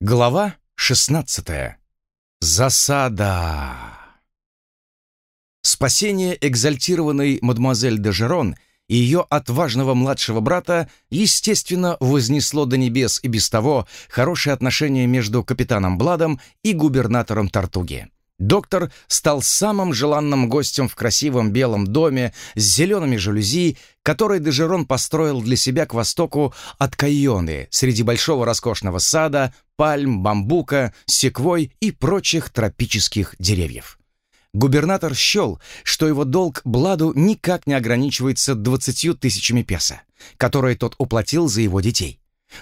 Глава 16. Засада. Спасение экзальтированной мадемуазель де Жерон и ее отважного младшего брата, естественно, вознесло до небес и без того хорошие отношения между капитаном Бладом и губернатором Тартуги. Доктор стал самым желанным гостем в красивом белом доме с зелеными жалюзи, который Дежерон построил для себя к востоку от Кайоны, среди большого роскошного сада, пальм, бамбука, секвой и прочих тропических деревьев. Губернатор счел, что его долг Бладу никак не ограничивается двадцатью тысячами песо, которые тот уплатил за его детей.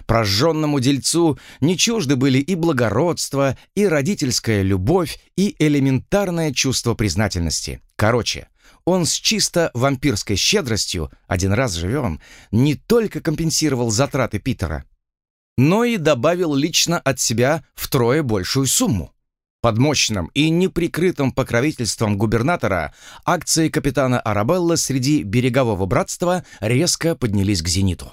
Прожженному дельцу не чужды были и благородство, и родительская любовь, и элементарное чувство признательности. Короче, он с чисто вампирской щедростью, один раз живем, не только компенсировал затраты Питера, но и добавил лично от себя втрое большую сумму. Под мощным и неприкрытым покровительством губернатора акции капитана Арабелла среди берегового братства резко поднялись к зениту.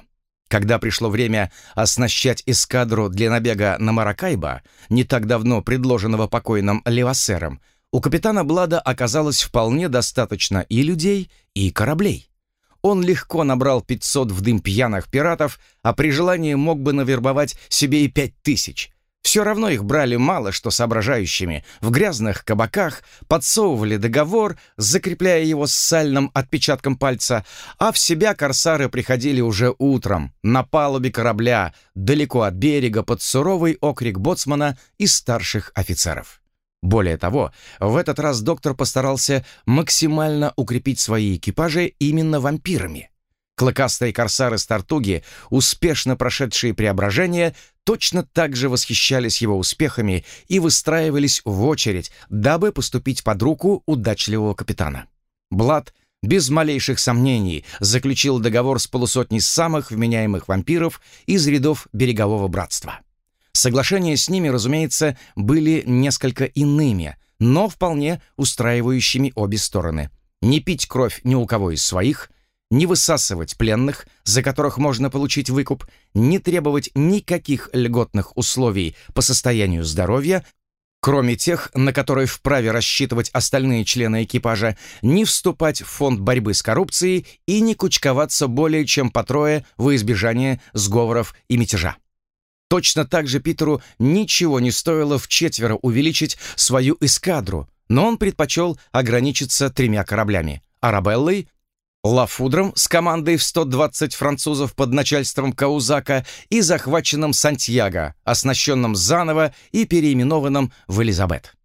Когда пришло время оснащать эскадру для набега на Маракайбо, не так давно предложенного покойным Левасером, у капитана Блада оказалось вполне достаточно и людей, и кораблей. Он легко набрал 500 в дым пьяных пиратов, а при желании мог бы навербовать себе и 5000, все равно их брали мало что соображающими. В грязных кабаках подсовывали договор, закрепляя его с сальным отпечатком пальца, а в себя корсары приходили уже утром, на палубе корабля, далеко от берега, под суровый окрик боцмана и старших офицеров. Более того, в этот раз доктор постарался максимально укрепить свои экипажи именно вампирами. Клыкастые корсары с Тартуги, успешно прошедшие преображение, точно так же восхищались его успехами и выстраивались в очередь, дабы поступить под руку удачливого капитана. Блад без малейших сомнений заключил договор с полусотней самых вменяемых вампиров из рядов берегового братства. Соглашения с ними, разумеется, были несколько иными, но вполне устраивающими обе стороны. Не пить кровь ни у кого из своих – не высасывать пленных, за которых можно получить выкуп, не требовать никаких льготных условий по состоянию здоровья, кроме тех, на которые вправе рассчитывать остальные члены экипажа, не вступать в фонд борьбы с коррупцией и не кучковаться более чем по трое во избежание сговоров и мятежа. Точно так же Питеру ничего не стоило в четверо увеличить свою эскадру, но он предпочел ограничиться тремя кораблями – Арабеллой, Лафудром с командой в 120 французов под начальством Каузака и захваченным Сантьяго, оснащенным заново и переименованным в Элизабет.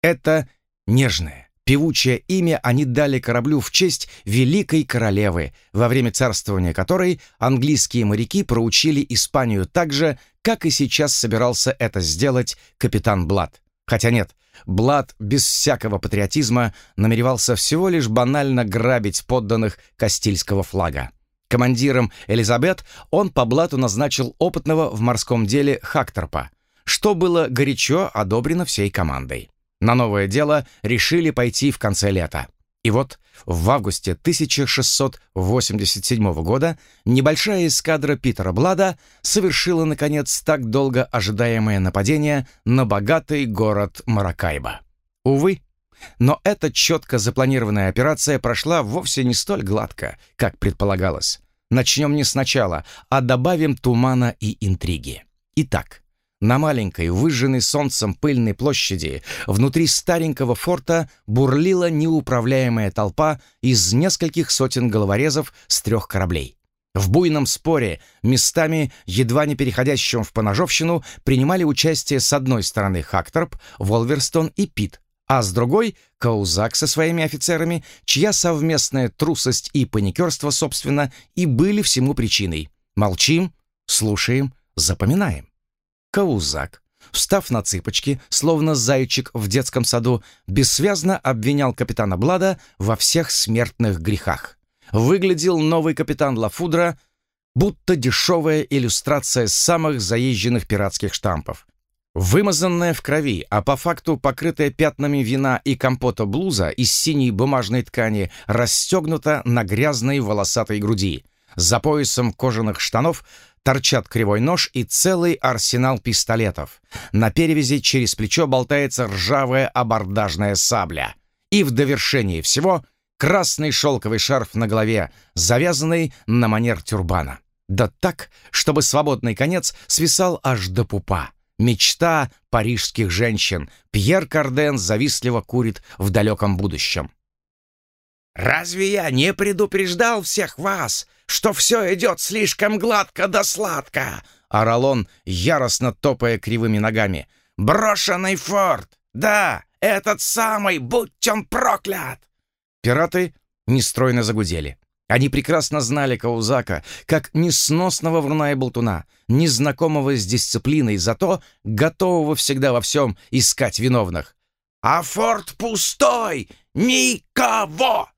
Это нежное, певучее имя они дали кораблю в честь великой королевы, во время царствования которой английские моряки проучили Испанию так же, как и сейчас собирался это сделать капитан Блад. Хотя нет, Блад без всякого патриотизма намеревался всего лишь банально грабить подданных Кастильского флага. Командиром Элизабет он по блату назначил опытного в морском деле Хакторпа, что было горячо одобрено всей командой. На новое дело решили пойти в конце лета. И вот в августе 1687 года небольшая эскадра Питера Блада совершила, наконец, так долго ожидаемое нападение на богатый город Маракайбо. Увы, но эта четко запланированная операция прошла вовсе не столь гладко, как предполагалось. Начнем не сначала, а добавим тумана и интриги. Итак, на маленькой, выжженной солнцем пыльной площади, внутри старенького форта бурлила неуправляемая толпа из нескольких сотен головорезов с трех кораблей. В буйном споре, местами, едва не переходящем в поножовщину, принимали участие с одной стороны Хакторп, Волверстон и Пит, а с другой — Каузак со своими офицерами, чья совместная трусость и паникерство, собственно, и были всему причиной. Молчим, слушаем, запоминаем. Каузак, встав на цыпочки, словно зайчик в детском саду, бессвязно обвинял капитана Блада во всех смертных грехах. Выглядел новый капитан Лафудра, будто дешевая иллюстрация самых заезженных пиратских штампов. Вымазанная в крови, а по факту покрытая пятнами вина и компота блуза из синей бумажной ткани расстегнута на грязной волосатой груди. За поясом кожаных штанов торчат кривой нож и целый арсенал пистолетов. На перевязи через плечо болтается ржавая абордажная сабля. И в довершении всего красный шелковый шарф на голове, завязанный на манер тюрбана. Да так, чтобы свободный конец свисал аж до пупа. Мечта парижских женщин. Пьер Карден завистливо курит в далеком будущем. «Разве я не предупреждал всех вас, что все идет слишком гладко да сладко?» — орал он, яростно топая кривыми ногами. «Брошенный форт! Да, этот самый, будь он проклят!» Пираты нестройно загудели. Они прекрасно знали Каузака как несносного вруна и болтуна, незнакомого с дисциплиной, зато готового всегда во всем искать виновных. «А форт пустой! Никого!»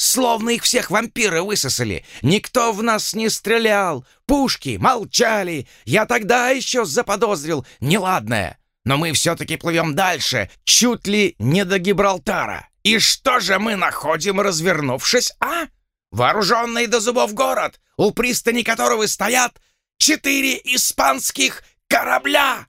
Словно их всех вампиры высосали. Никто в нас не стрелял. Пушки молчали. Я тогда еще заподозрил неладное. Но мы все-таки плывем дальше, чуть ли не до Гибралтара. И что же мы находим, развернувшись, а? Вооруженный до зубов город, у пристани которого стоят четыре испанских корабля!»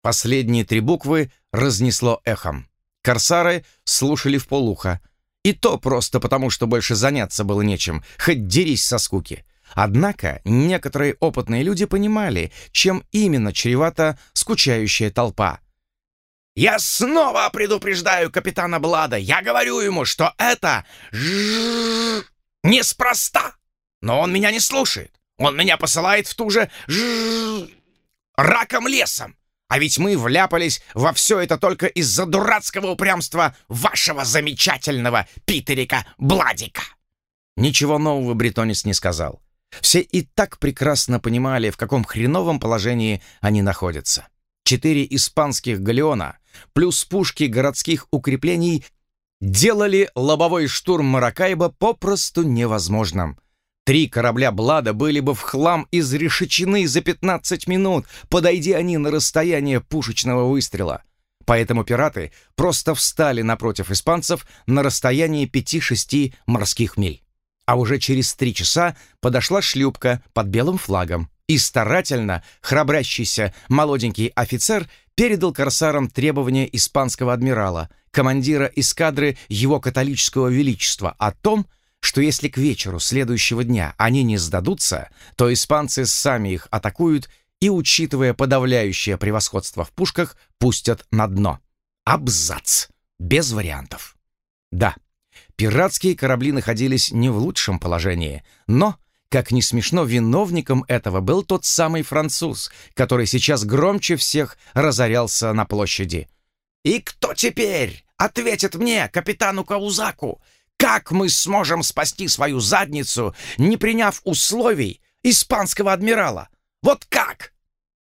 Последние три буквы разнесло эхом. Корсары слушали в полухо. И то просто потому, что больше заняться было нечем, хоть дерись со скуки. Однако некоторые опытные люди понимали, чем именно чревата скучающая толпа. «Я снова предупреждаю капитана Блада! Я говорю ему, что это неспроста! Но он меня не слушает! Он меня посылает в ту же раком лесом! А ведь мы вляпались во все это только из-за дурацкого упрямства вашего замечательного Питерика Бладика!» Ничего нового Бретонис не сказал. Все и так прекрасно понимали, в каком хреновом положении они находятся. Четыре испанских галеона плюс пушки городских укреплений делали лобовой штурм Маракайба попросту невозможным. Три корабля Блада были бы в хлам изрешечены за 15 минут, подойди они на расстояние пушечного выстрела. Поэтому пираты просто встали напротив испанцев на расстоянии 5-6 морских миль. А уже через три часа подошла шлюпка под белым флагом, и старательно храбрящийся молоденький офицер передал корсарам требования испанского адмирала, командира эскадры его католического величества о том, что если к вечеру следующего дня они не сдадутся, то испанцы сами их атакуют и, учитывая подавляющее превосходство в пушках, пустят на дно. Абзац. Без вариантов. Да, пиратские корабли находились не в лучшем положении, но, как ни смешно, виновником этого был тот самый француз, который сейчас громче всех разорялся на площади. «И кто теперь ответит мне, капитану Каузаку, как мы сможем спасти свою задницу, не приняв условий испанского адмирала? Вот как?»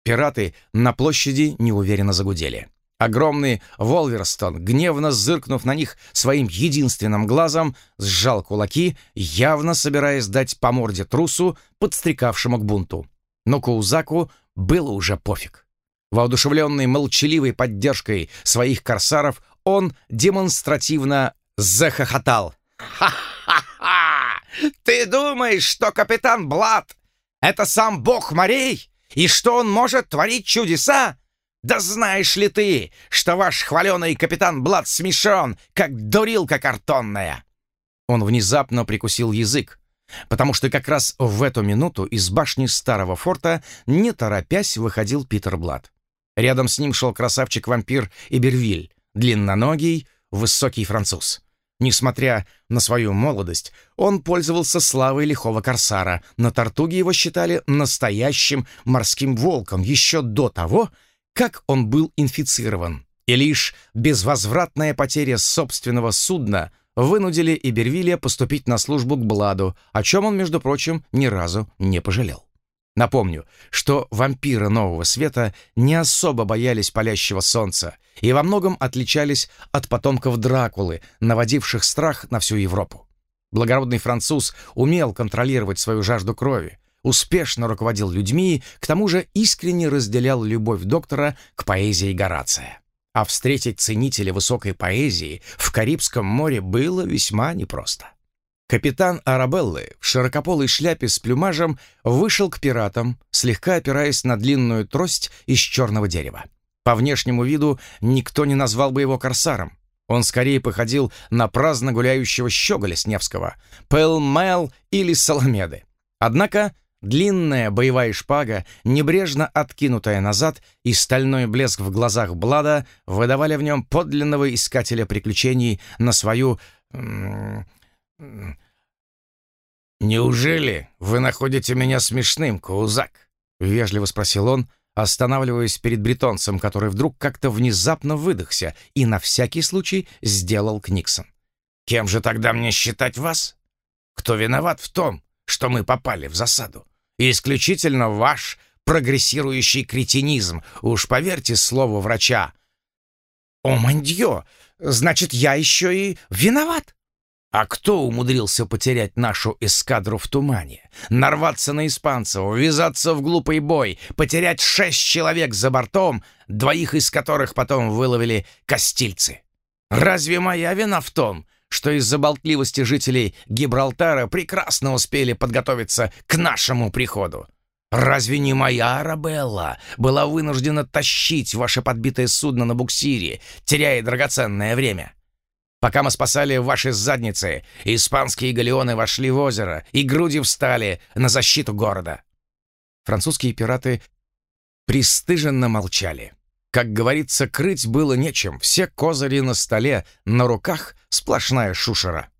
Пираты на площади неуверенно загудели. Огромный Волверстон, гневно зыркнув на них своим единственным глазом, сжал кулаки, явно собираясь дать по морде трусу, подстрекавшему к бунту. Но Каузаку было уже пофиг. Воодушевленный молчаливой поддержкой своих корсаров, он демонстративно захохотал. «Ха-ха-ха! Ты думаешь, что капитан Блад — это сам бог морей, и что он может творить чудеса? Да знаешь ли ты, что ваш хваленый капитан Блад смешон, как дурилка картонная?» Он внезапно прикусил язык, потому что как раз в эту минуту из башни старого форта, не торопясь, выходил Питер Блад. Рядом с ним шел красавчик-вампир Ибервиль, длинноногий, высокий француз. Несмотря на свою молодость, он пользовался славой лихого корсара. На Тартуге его считали настоящим морским волком еще до того, как он был инфицирован. И лишь безвозвратная потеря собственного судна вынудили Ибервилля поступить на службу к Бладу, о чем он, между прочим, ни разу не пожалел. Напомню, что вампиры Нового Света не особо боялись палящего солнца и во многом отличались от потомков Дракулы, наводивших страх на всю Европу. Благородный француз умел контролировать свою жажду крови, успешно руководил людьми, к тому же искренне разделял любовь доктора к поэзии Горация. А встретить ценителя высокой поэзии в Карибском море было весьма непросто. Капитан Арабеллы в широкополой шляпе с плюмажем вышел к пиратам, слегка опираясь на длинную трость из черного дерева. По внешнему виду никто не назвал бы его корсаром. Он скорее походил на праздно гуляющего щеголя с Невского, Пэл-Мэл или Соломеды. Однако длинная боевая шпага, небрежно откинутая назад, и стальной блеск в глазах Блада выдавали в нем подлинного искателя приключений на свою... «Неужели вы находите меня смешным, Каузак?» — вежливо спросил он, останавливаясь перед бретонцем, который вдруг как-то внезапно выдохся и на всякий случай сделал Книксон. «Кем же тогда мне считать вас? Кто виноват в том, что мы попали в засаду? Исключительно ваш прогрессирующий кретинизм, уж поверьте слову врача». «О, мандьё, значит, я еще и виноват?» А кто умудрился потерять нашу эскадру в тумане, нарваться на испанцев, ввязаться в глупый бой, потерять шесть человек за бортом, двоих из которых потом выловили костильцы? Разве моя вина в том, что из-за болтливости жителей Гибралтара прекрасно успели подготовиться к нашему приходу? Разве не моя Арабелла была вынуждена тащить ваше подбитое судно на буксире, теряя драгоценное время? Пока мы спасали ваши задницы, испанские галеоны вошли в озеро и груди встали на защиту города. Французские пираты пристыженно молчали. Как говорится, крыть было нечем. Все козыри на столе, на руках сплошная шушера.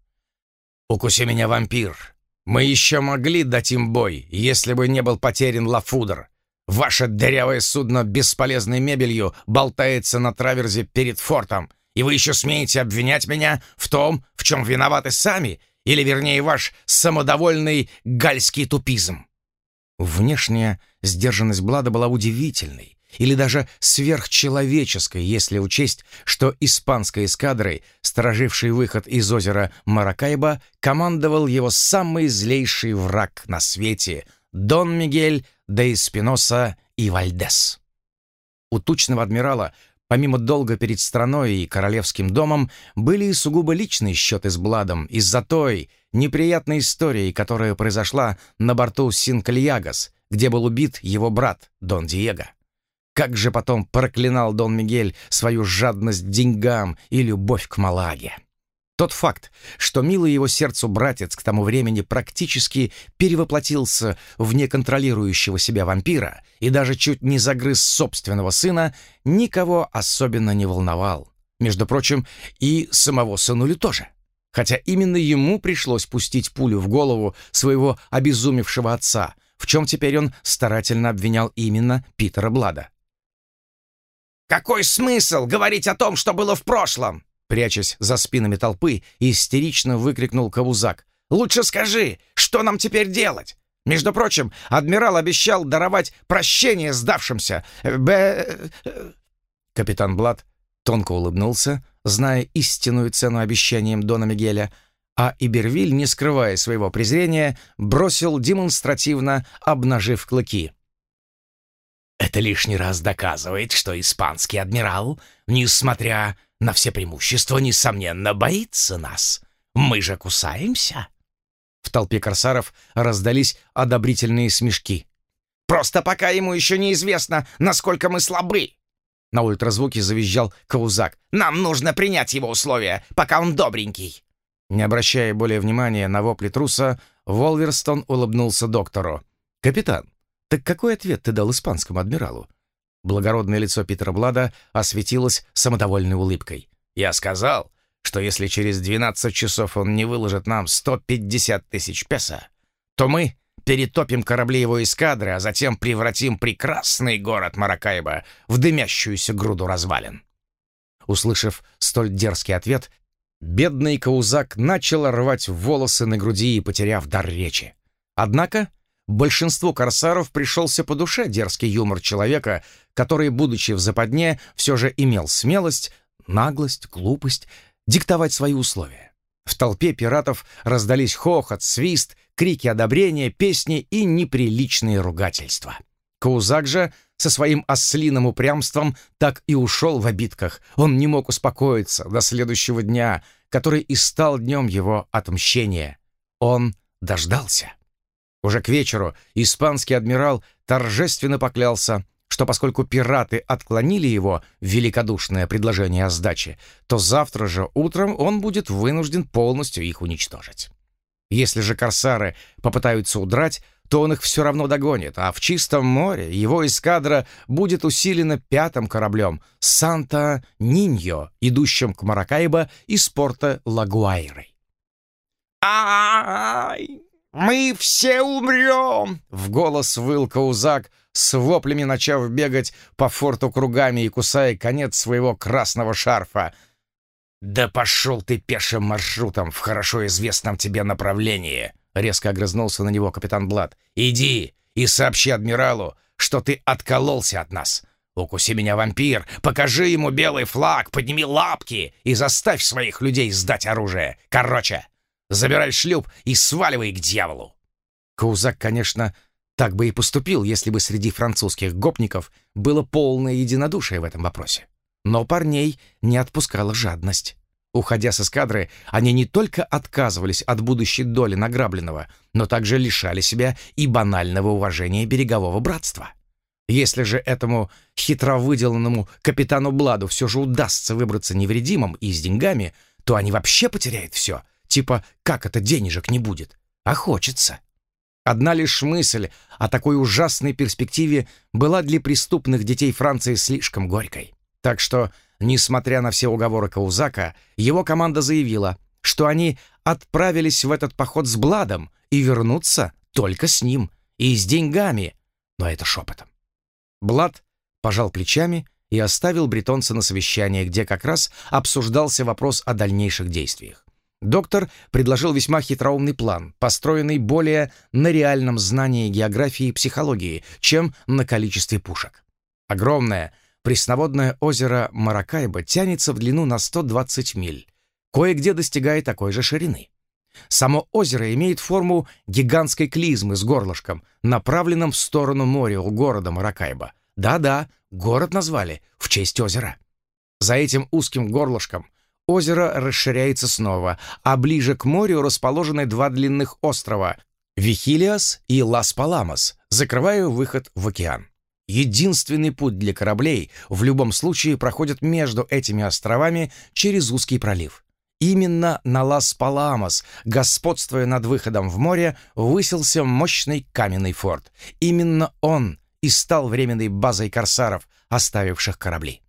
«Укуси меня, вампир! Мы еще могли дать им бой, если бы не был потерян Лафудр. Ваше дырявое судно бесполезной мебелью болтается на траверзе перед фортом, и вы еще смеете обвинять меня в том, в чем виноваты сами, или, вернее, ваш самодовольный гальский тупизм». Внешняя сдержанность Блада была удивительной, или даже сверхчеловеческой, если учесть, что испанской эскадрой, стороживший выход из озера Маракайба, командовал его самый злейший враг на свете — Дон Мигель де Эспиноса и Вальдес. У тучного адмирала Помимо долга перед страной и королевским домом, были и сугубо личные счеты с Бладом из-за той неприятной истории, которая произошла на борту Синкальягас, где был убит его брат Дон Диего. Как же потом проклинал Дон Мигель свою жадность деньгам и любовь к Малаге. Тот факт, что милый его сердцу братец к тому времени практически перевоплотился в неконтролирующего себя вампира и даже чуть не загрыз собственного сына, никого особенно не волновал. Между прочим, и самого сынулю тоже. Хотя именно ему пришлось пустить пулю в голову своего обезумевшего отца, в чем теперь он старательно обвинял именно Питера Блада. «Какой смысл говорить о том, что было в прошлом?» Прячась за спинами толпы, истерично выкрикнул Кавузак. «Лучше скажи, что нам теперь делать? Между прочим, адмирал обещал даровать прощение сдавшимся. Б...» Капитан Блад тонко улыбнулся, зная истинную цену обещаниям Дона Мигеля, а Ибервиль, не скрывая своего презрения, бросил демонстративно, обнажив клыки. «Это лишний раз доказывает, что испанский адмирал, несмотря на все преимущества, несомненно, боится нас. Мы же кусаемся». В толпе корсаров раздались одобрительные смешки. «Просто пока ему еще неизвестно, насколько мы слабы!» На ультразвуке завизжал Каузак. «Нам нужно принять его условия, пока он добренький!» Не обращая более внимания на вопли труса, Волверстон улыбнулся доктору. «Капитан, так какой ответ ты дал испанскому адмиралу? Благородное лицо Питера Блада осветилось самодовольной улыбкой. «Я сказал, что если через 12 часов он не выложит нам 150 тысяч песо, то мы перетопим корабли его эскадры, а затем превратим прекрасный город Маракайба в дымящуюся груду развалин». Услышав столь дерзкий ответ, бедный Каузак начал рвать волосы на груди и потеряв дар речи. Однако Большинству корсаров пришелся по душе дерзкий юмор человека, который, будучи в западне, все же имел смелость, наглость, глупость диктовать свои условия. В толпе пиратов раздались хохот, свист, крики одобрения, песни и неприличные ругательства. Каузак же со своим ослиным упрямством так и ушел в обидках. Он не мог успокоиться до следующего дня, который и стал днем его отмщения. Он дождался. Уже к вечеру испанский адмирал торжественно поклялся, что поскольку пираты отклонили его великодушное предложение о сдаче, то завтра же утром он будет вынужден полностью их уничтожить. Если же корсары попытаются удрать, то он их все равно догонит, а в чистом море его эскадра будет усилена пятым кораблем «Санта-Ниньо», идущим к Маракайбо из порта Лагуайры. «Ай, мы все умрем!» — в голос выл Каузак, с воплями начав бегать по форту кругами и кусая конец своего красного шарфа. «Да пошел ты пешим маршрутом в хорошо известном тебе направлении!» — резко огрызнулся на него капитан Блад. «Иди и сообщи адмиралу, что ты откололся от нас. Укуси меня, вампир, покажи ему белый флаг, подними лапки и заставь своих людей сдать оружие. Короче, забирай шлюп и сваливай к дьяволу!» Каузак, конечно, так бы и поступил, если бы среди французских гопников было полное единодушие в этом вопросе. Но парней не отпускала жадность. Уходя с эскадры, они не только отказывались от будущей доли награбленного, но также лишали себя и банального уважения берегового братства. Если же этому хитро выделанному капитану Бладу все же удастся выбраться невредимым и с деньгами, то они вообще потеряют все. Типа, как это денежек не будет? А хочется. Одна лишь мысль о такой ужасной перспективе была для преступных детей Франции слишком горькой. Так что Несмотря на все уговоры Каузака, его команда заявила, что они отправились в этот поход с Бладом и вернутся только с ним и с деньгами, но это шепотом. Блад пожал плечами и оставил бретонца на совещание, где как раз обсуждался вопрос о дальнейших действиях. Доктор предложил весьма хитроумный план, построенный более на реальном знании географии и психологии, чем на количестве пушек. Огромная, Пресноводное озеро Маракайба тянется в длину на 120 миль, кое-где достигает такой же ширины. Само озеро имеет форму гигантской клизмы с горлышком, направленным в сторону моря у города Маракайба. Да-да, город назвали в честь озера. За этим узким горлышком озеро расширяется снова, а ближе к морю расположены два длинных острова — Вихилиас и Лас-Паламас, закрывая выход в океан. Единственный путь для кораблей в любом случае проходит между этими островами через узкий пролив. Именно на Лас-Паламос, господствуя над выходом в море, высился мощный каменный форт. Именно он и стал временной базой корсаров, оставивших корабли.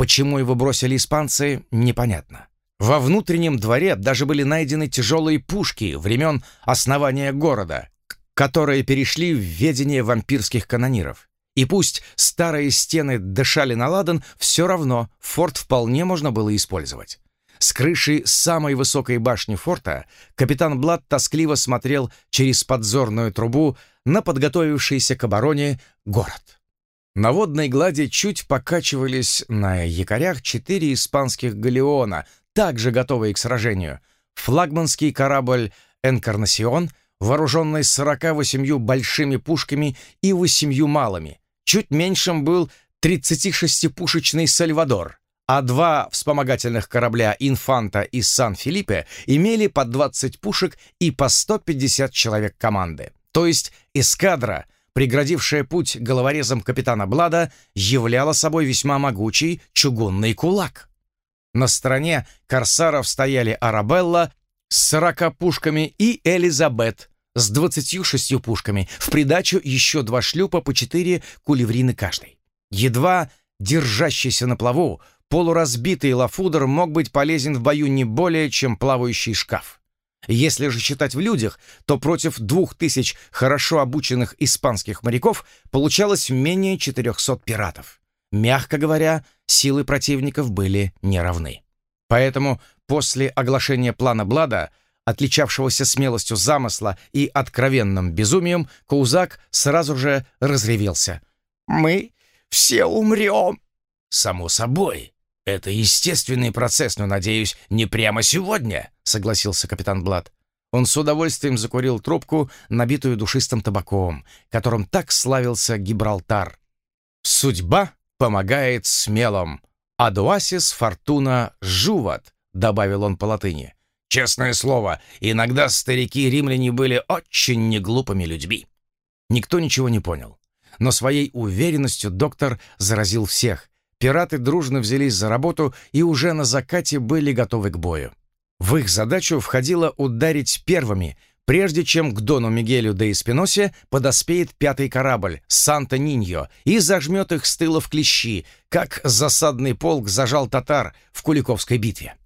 Почему его бросили испанцы, непонятно. Во внутреннем дворе даже были найдены тяжелые пушки времен основания города, которые перешли в ведение вампирских канониров. И пусть старые стены дышали на ладан, все равно форт вполне можно было использовать. С крыши самой высокой башни форта капитан Блад тоскливо смотрел через подзорную трубу на подготовившийся к обороне город. На водной глади чуть покачивались на якорях четыре испанских галеона, также готовые к сражению. Флагманский корабль «Энкарнасион», вооруженный 48 большими пушками и восемью малыми, Чуть меньшим был 36-пушечный «Сальвадор», а два вспомогательных корабля «Инфанта» и «Сан-Филиппе» имели по 20 пушек и по 150 человек команды. То есть эскадра, преградившая путь головорезам капитана Блада, являла собой весьма могучий чугунный кулак. На стороне корсаров стояли «Арабелла» с 40 пушками и «Элизабет» с 26 пушками, в придачу еще два шлюпа по четыре кулеврины каждый. Едва держащийся на плаву, полуразбитый лафудер мог быть полезен в бою не более, чем плавающий шкаф. Если же считать в людях, то против двух тысяч хорошо обученных испанских моряков получалось менее 400 пиратов. Мягко говоря, силы противников были неравны. Поэтому после оглашения плана Блада отличавшегося смелостью замысла и откровенным безумием, Каузак сразу же разревелся. «Мы все умрем!» «Само собой. Это естественный процесс, но, надеюсь, не прямо сегодня», — согласился капитан Блад. Он с удовольствием закурил трубку, набитую душистым табаком, которым так славился Гибралтар. «Судьба помогает смелым. Адуасис фортуна жуват», — добавил он по латыни. Честное слово, иногда старики-римляне были очень неглупыми людьми. Никто ничего не понял. Но своей уверенностью доктор заразил всех. Пираты дружно взялись за работу и уже на закате были готовы к бою. В их задачу входило ударить первыми, прежде чем к Дону Мигелю де Испиносе подоспеет пятый корабль «Санта-Ниньо» и зажмет их с тыла в клещи, как засадный полк зажал татар в Куликовской битве.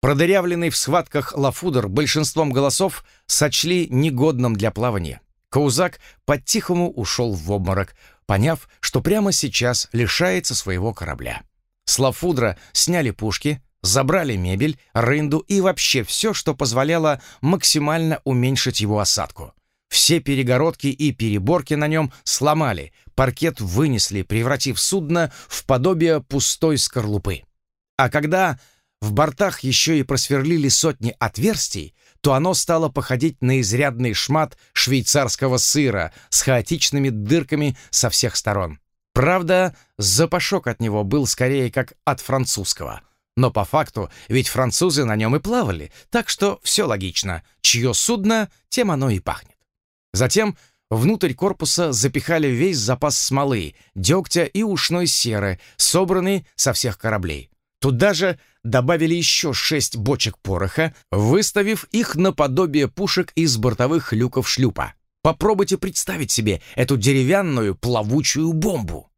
Продырявленный в схватках Лафудер большинством голосов сочли негодным для плавания. Каузак по-тихому ушел в обморок, поняв, что прямо сейчас лишается своего корабля. С Лафудра сняли пушки, забрали мебель, рынду и вообще все, что позволяло максимально уменьшить его осадку. Все перегородки и переборки на нем сломали, паркет вынесли, превратив судно в подобие пустой скорлупы. А когда в бортах еще и просверлили сотни отверстий, то оно стало походить на изрядный шмат швейцарского сыра с хаотичными дырками со всех сторон. Правда, запашок от него был скорее как от французского. Но по факту, ведь французы на нем и плавали, так что все логично. Чье судно, тем оно и пахнет. Затем внутрь корпуса запихали весь запас смолы, дегтя и ушной серы, собранный со всех кораблей. Туда же добавили еще шесть бочек пороха, выставив их наподобие пушек из бортовых люков шлюпа. Попробуйте представить себе эту деревянную плавучую бомбу.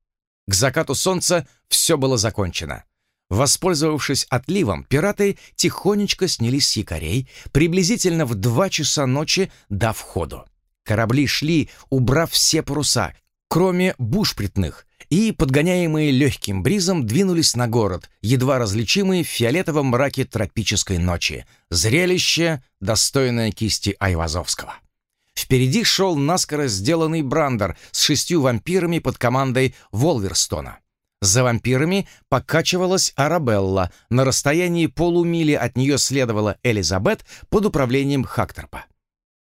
К закату солнца все было закончено. Воспользовавшись отливом, пираты тихонечко снялись с якорей приблизительно в два часа ночи до входу. Корабли шли, убрав все паруса, кроме бушпритных, и, подгоняемые легким бризом, двинулись на город, едва различимые в фиолетовом мраке тропической ночи. Зрелище, достойное кисти Айвазовского. Впереди шел наскоро сделанный Брандер с шестью вампирами под командой Волверстона. За вампирами покачивалась Арабелла, на расстоянии полумили от нее следовала Элизабет под управлением Хакторпа.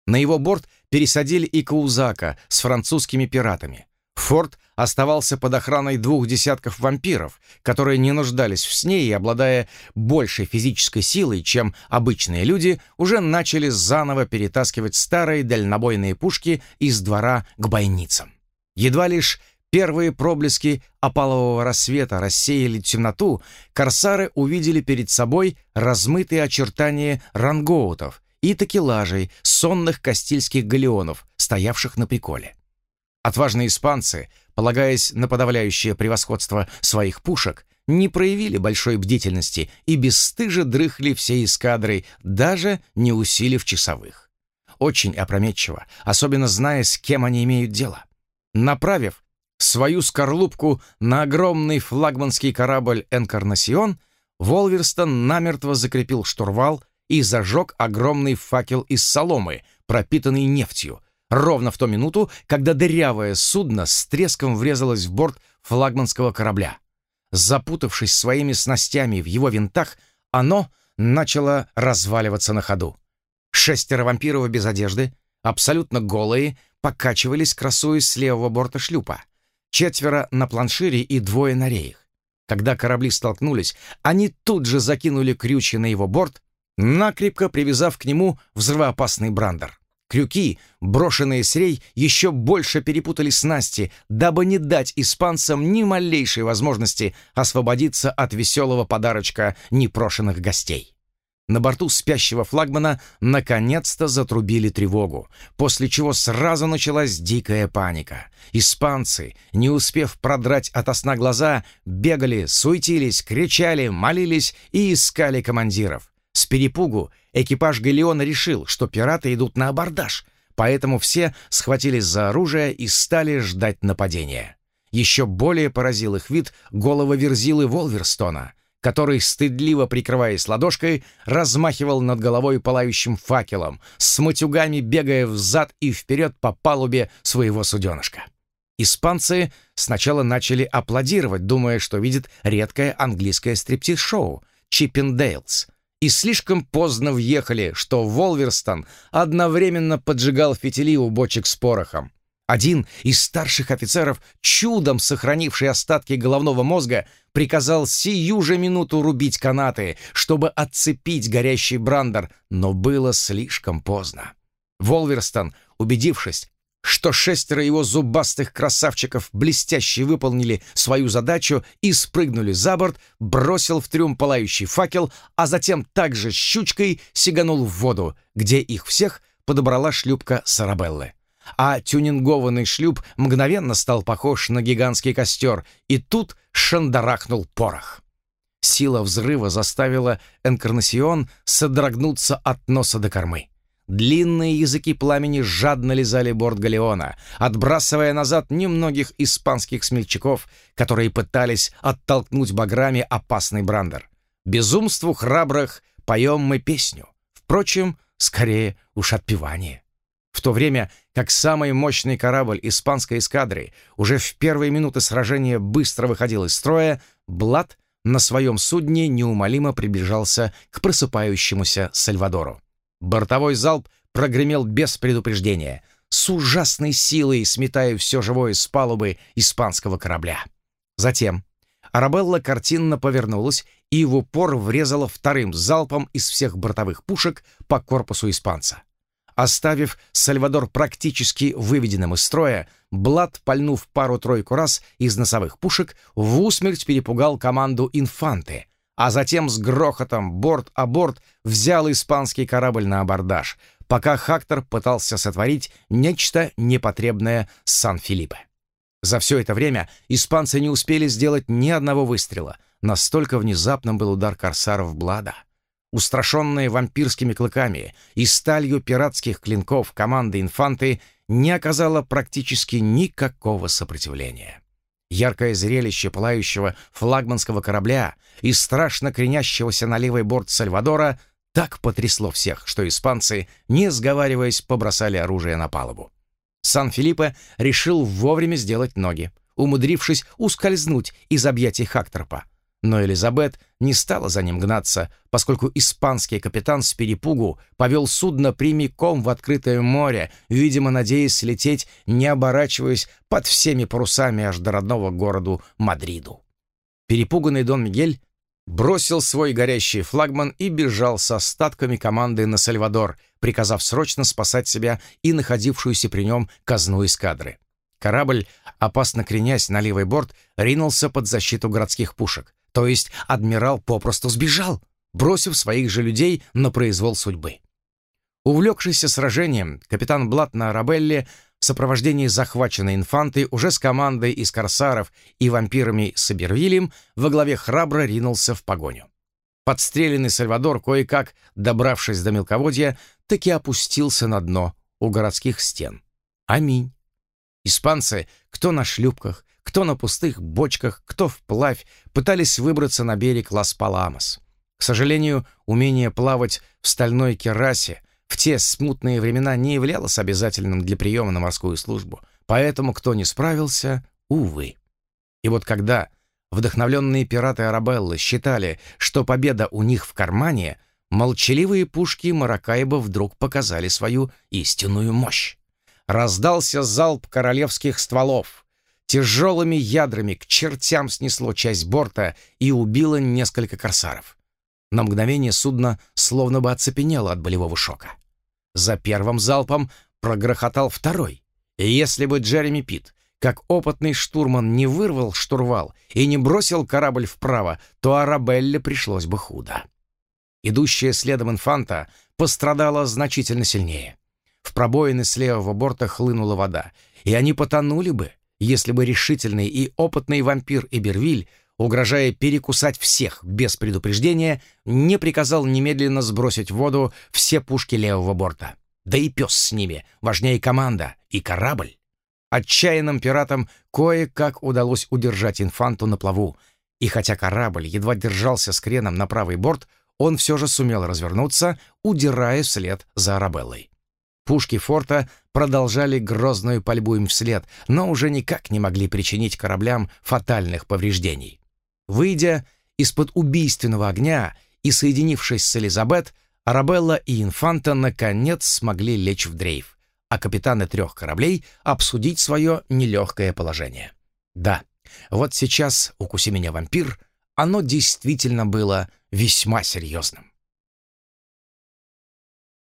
На его борт пересадили и Каузака с французскими пиратами. Форд оставался под охраной двух десятков вампиров, которые не нуждались в сне и, обладая большей физической силой, чем обычные люди, уже начали заново перетаскивать старые дальнобойные пушки из двора к бойницам. Едва лишь первые проблески опалового рассвета рассеяли темноту, корсары увидели перед собой размытые очертания рангоутов и такелажей сонных кастильских галеонов, стоявших на приколе. Отважные испанцы, полагаясь на подавляющее превосходство своих пушек, не проявили большой бдительности и бесстыже дрыхли всей эскадрой, даже не усилив часовых. Очень опрометчиво, особенно зная, с кем они имеют дело. Направив свою скорлупку на огромный флагманский корабль «Энкарнасион», Волверстон намертво закрепил штурвал и зажег огромный факел из соломы, пропитанный нефтью, ровно в ту минуту, когда дырявое судно с треском врезалось в борт флагманского корабля. Запутавшись своими снастями в его винтах, оно начало разваливаться на ходу. Шестеро вампиров без одежды, абсолютно голые, покачивались, красуясь с левого борта шлюпа. Четверо на планшире и двое на реях. Когда корабли столкнулись, они тут же закинули крючи на его борт, накрепко привязав к нему взрывоопасный брандер. Крюки, брошенные с рей, еще больше перепутали снасти, дабы не дать испанцам ни малейшей возможности освободиться от веселого подарочка непрошенных гостей. На борту спящего флагмана наконец-то затрубили тревогу, после чего сразу началась дикая паника. Испанцы, не успев продрать ото сна глаза, бегали, суетились, кричали, молились и искали командиров. С перепугу экипаж Галеона решил, что пираты идут на абордаж, поэтому все схватились за оружие и стали ждать нападения. Еще более поразил их вид голого Верзилы Волверстона, который, стыдливо прикрываясь ладошкой, размахивал над головой пылающим факелом, с матюгами бегая взад и вперед по палубе своего суденышка. Испанцы сначала начали аплодировать, думая, что видят редкое английское стриптиз-шоу «Чиппендейлс», и слишком поздно въехали, что Волверстон одновременно поджигал фитили у бочек с порохом. Один из старших офицеров, чудом сохранивший остатки головного мозга, приказал сию же минуту рубить канаты, чтобы отцепить горящий брандер, но было слишком поздно. Волверстон, убедившись, что шестеро его зубастых красавчиков блестяще выполнили свою задачу и спрыгнули за борт, бросил в трюм пылающий факел, а затем также щучкой сиганул в воду, где их всех подобрала шлюпка Сарабеллы а тюнингованный шлюп мгновенно стал похож на гигантский костер, и тут шандарахнул порох. Сила взрыва заставила Энкарнасион содрогнуться от носа до кормы. Длинные языки пламени жадно лизали борт галеона, отбрасывая назад немногих испанских смельчаков, которые пытались оттолкнуть баграми опасный брандер. Безумству храбрых поем мы песню. Впрочем, скорее уж отпевание. В то время как самый мощный корабль испанской эскадры уже в первые минуты сражения быстро выходил из строя, Блад на своем судне неумолимо приближался к просыпающемуся Сальвадору. Бортовой залп прогремел без предупреждения, с ужасной силой сметая все живое с палубы испанского корабля. Затем Арабелла картинно повернулась и в упор врезала вторым залпом из всех бортовых пушек по корпусу испанца. Оставив Сальвадор практически выведенным из строя, Блад, пальнув пару-тройку раз из носовых пушек, в усмерть перепугал команду «Инфанты», а затем с грохотом борт о борт взял испанский корабль на абордаж, пока Хактор пытался сотворить нечто непотребное с Сан-Филиппе. За все это время испанцы не успели сделать ни одного выстрела, настолько внезапным был удар корсаров Блада. Устрашенные вампирскими клыками и сталью пиратских клинков команда «Инфанты» не оказала практически никакого сопротивления. Яркое зрелище пылающего флагманского корабля и страшно кренящегося на левый борт Сальвадора так потрясло всех, что испанцы, не сговариваясь, побросали оружие на палубу. Сан-Филиппе решил вовремя сделать ноги, умудрившись ускользнуть из объятий Хакторпа, но Элизабет не стала за ним гнаться, поскольку испанский капитан с перепугу повел судно прямиком в открытое море, видимо, надеясь лететь, не оборачиваясь под всеми парусами аж до родного городу Мадриду. Перепуганный Дон Мигель бросил свой горящий флагман и бежал с остатками команды на Сальвадор, приказав срочно спасать себя и находившуюся при нем казну эскадры. Корабль, опасно кренясь на левый борт, ринулся под защиту городских пушек. То есть адмирал попросту сбежал, бросив своих же людей на произвол судьбы. Увлекшийся сражением, капитан Блат на Арабелле в сопровождении захваченной инфанты уже с командой из корсаров и вампирами Сабервилем во главе храбро ринулся в погоню. Подстреленный Сальвадор, кое-как, добравшись до мелководья, таки опустился на дно у городских стен. Аминь. Испанцы, кто на шлюпках, кто на пустых бочках, кто вплавь, пытались выбраться на берег Лас-Паламос. К сожалению, умение плавать в стальной керасе в те смутные времена не являлось обязательным для приема на морскую службу, поэтому кто не справился, увы. И вот когда вдохновленные пираты Арабеллы считали, что победа у них в кармане, молчаливые пушки Маракайба вдруг показали свою истинную мощь. Раздался залп королевских стволов — Тяжелыми ядрами к чертям снесло часть борта и убило несколько корсаров. На мгновение судно словно бы оцепенело от болевого шока. За первым залпом прогрохотал второй. И если бы Джереми Пит, как опытный штурман, не вырвал штурвал и не бросил корабль вправо, то Арабелле пришлось бы худо. Идущая следом инфанта пострадала значительно сильнее. В пробоины с левого борта хлынула вода, и они потонули бы, если бы решительный и опытный вампир Эбервиль, угрожая перекусать всех без предупреждения, не приказал немедленно сбросить в воду все пушки левого борта. Да и пес с ними, важнее команда и корабль. Отчаянным пиратам кое-как удалось удержать инфанту на плаву, и хотя корабль едва держался с креном на правый борт, он все же сумел развернуться, удирая вслед за Арабеллой. Пушки форта продолжали грозную пальбу им вслед, но уже никак не могли причинить кораблям фатальных повреждений. Выйдя из-под убийственного огня и соединившись с Элизабет, Арабелла и Инфанта наконец смогли лечь в дрейф, а капитаны трех кораблей обсудить свое нелегкое положение. Да, вот сейчас «Укуси меня, вампир» оно действительно было весьма серьезным.